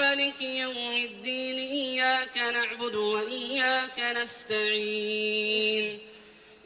مالك يوم الدين إياك نعبد وإياك نستعين.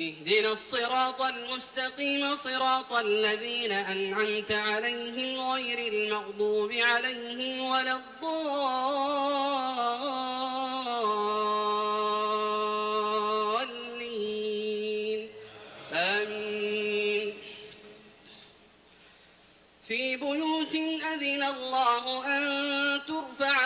اهدنا الصراط المستقيم صراط الذين أنعمت عليهم غير المغضوب عليهم ولا الضالين. آمين. في بيوت أذن الله أن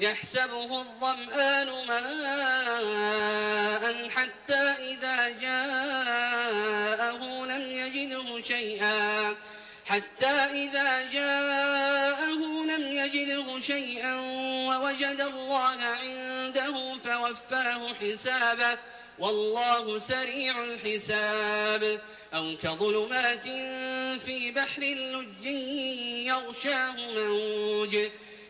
يحسبه الظمآن ماء حتى إذا جاءه لم يجده شيئا. حتى إذا جاءه لم يجده شيئا ووجد الله عنده فوفاه حسابه. والله سريع الحساب. أو كظلمات في بحر اللج يغشاه موج.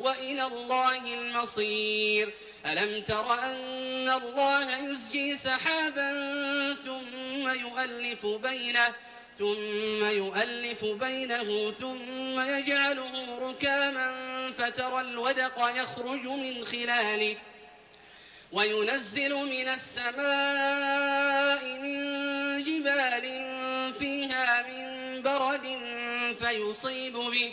وإلى الله المصير. ألم تر أن الله يزجي سحابا ثم يؤلف بينه ثم يؤلف بينه ثم يجعله ركاما فترى الودق يخرج من خلاله. وينزل من السماء من جبال فيها من برد فيصيب به.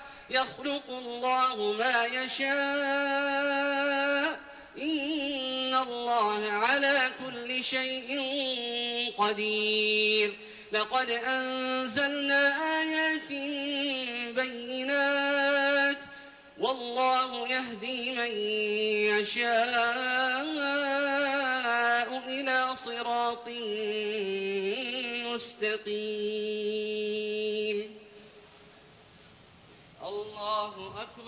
يخلق الله ما يشاء. إن الله على كل شيء قدير. لقد أنزلنا آيات بينات. والله يهدي من يشاء إلى صراط مستقيم الله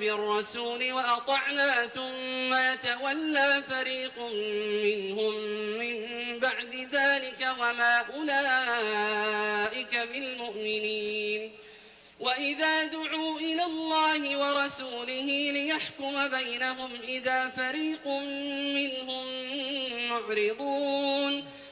وبالرسول وأطعنا ثم يتولى فريق منهم من بعد ذلك وما أولئك بالمؤمنين. وإذا دعوا إلى الله ورسوله ليحكم بينهم إذا فريق منهم معرضون.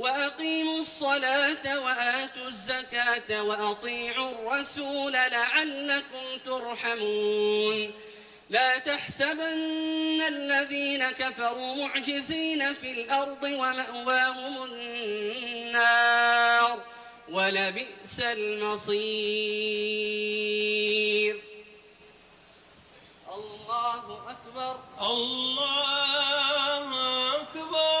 وأقيموا الصلاة وآتوا الزكاة وأطيعوا الرسول لعلكم ترحمون. لا تحسبن الذين كفروا معجزين في الأرض ومأواهم النار ولبئس المصير. الله الله أكبر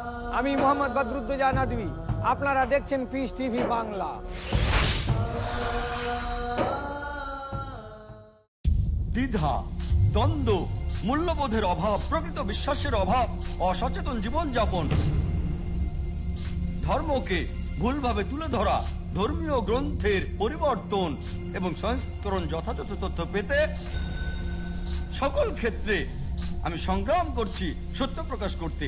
আমি মোহাম্মদ বদরুদ্দোজা নদী আপনারা দেখছেন পিস টিভি বাংলা। দ্বিধা, দ্বন্দ্ব, মূল্যবোধের অভাব, প্রকৃত বিশ্বাসের অভাব, অসচেতন জীবনযাপন। ধর্মকে ভুলভাবে তুলে ধরা, ধর্মীয় গ্রন্থের পরিবর্তন এবং সংস্করণ যথাযথ তথ্য পেতে সকল ক্ষেত্রে আমি সংগ্রাম করছি সত্য প্রকাশ করতে।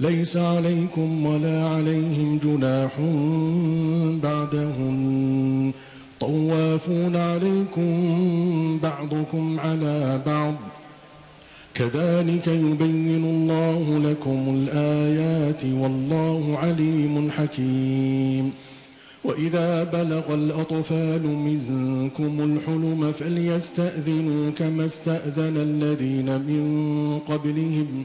ليس عليكم ولا عليهم جناح بعدهن طوافون عليكم بعضكم على بعض. كذلك يبين الله لكم الآيات والله عليم حكيم. وإذا بلغ الأطفال منكم الحلم فليستأذنوا كما استأذن الذين من قبلهم.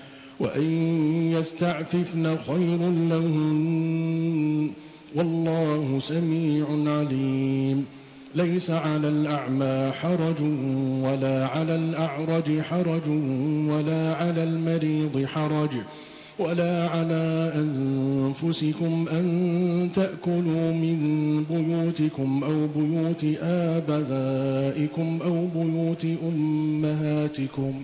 وأن يستعففن خير لهن والله سميع عليم. ليس على الأعمى حرج ولا على الأعرج حرج ولا على المريض حرج ولا على أنفسكم أن تأكلوا من بيوتكم أو بيوت آبائكم أو بيوت أمهاتكم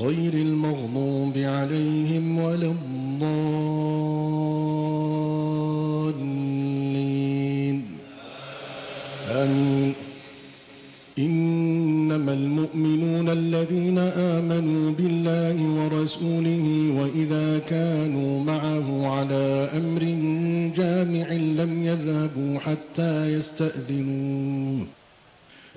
غير المغضوب عليهم ولا الضالين. آمين. إنما المؤمنون الذين آمنوا بالله ورسوله وإذا كانوا معه على أمر جامع لم يذهبوا حتى يستأذنوه.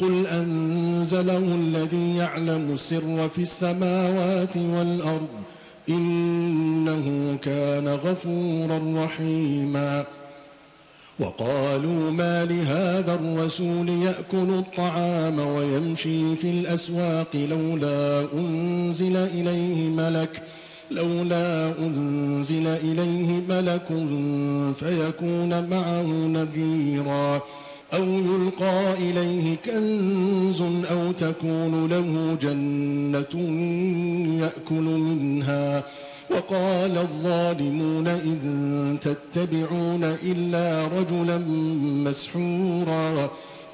قل أنزله الذي يعلم السر في السماوات والأرض إنه كان غفورا رحيما. وقالوا ما لهذا الرسول يأكل الطعام ويمشي في الأسواق لولا أنزل إليه ملك لولا أنزل إليه ملك فيكون معه نذيرا. أو يلقى إليه كنز أو تكون له جنة يأكل منها. وقال الظالمون إن تتبعون إلا رجلا مسحورا.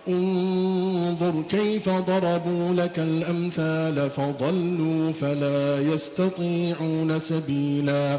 انظر كيف ضربوا لك الأمثال فضلوا فلا يستطيعون سبيلا.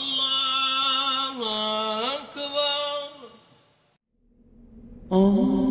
Oh.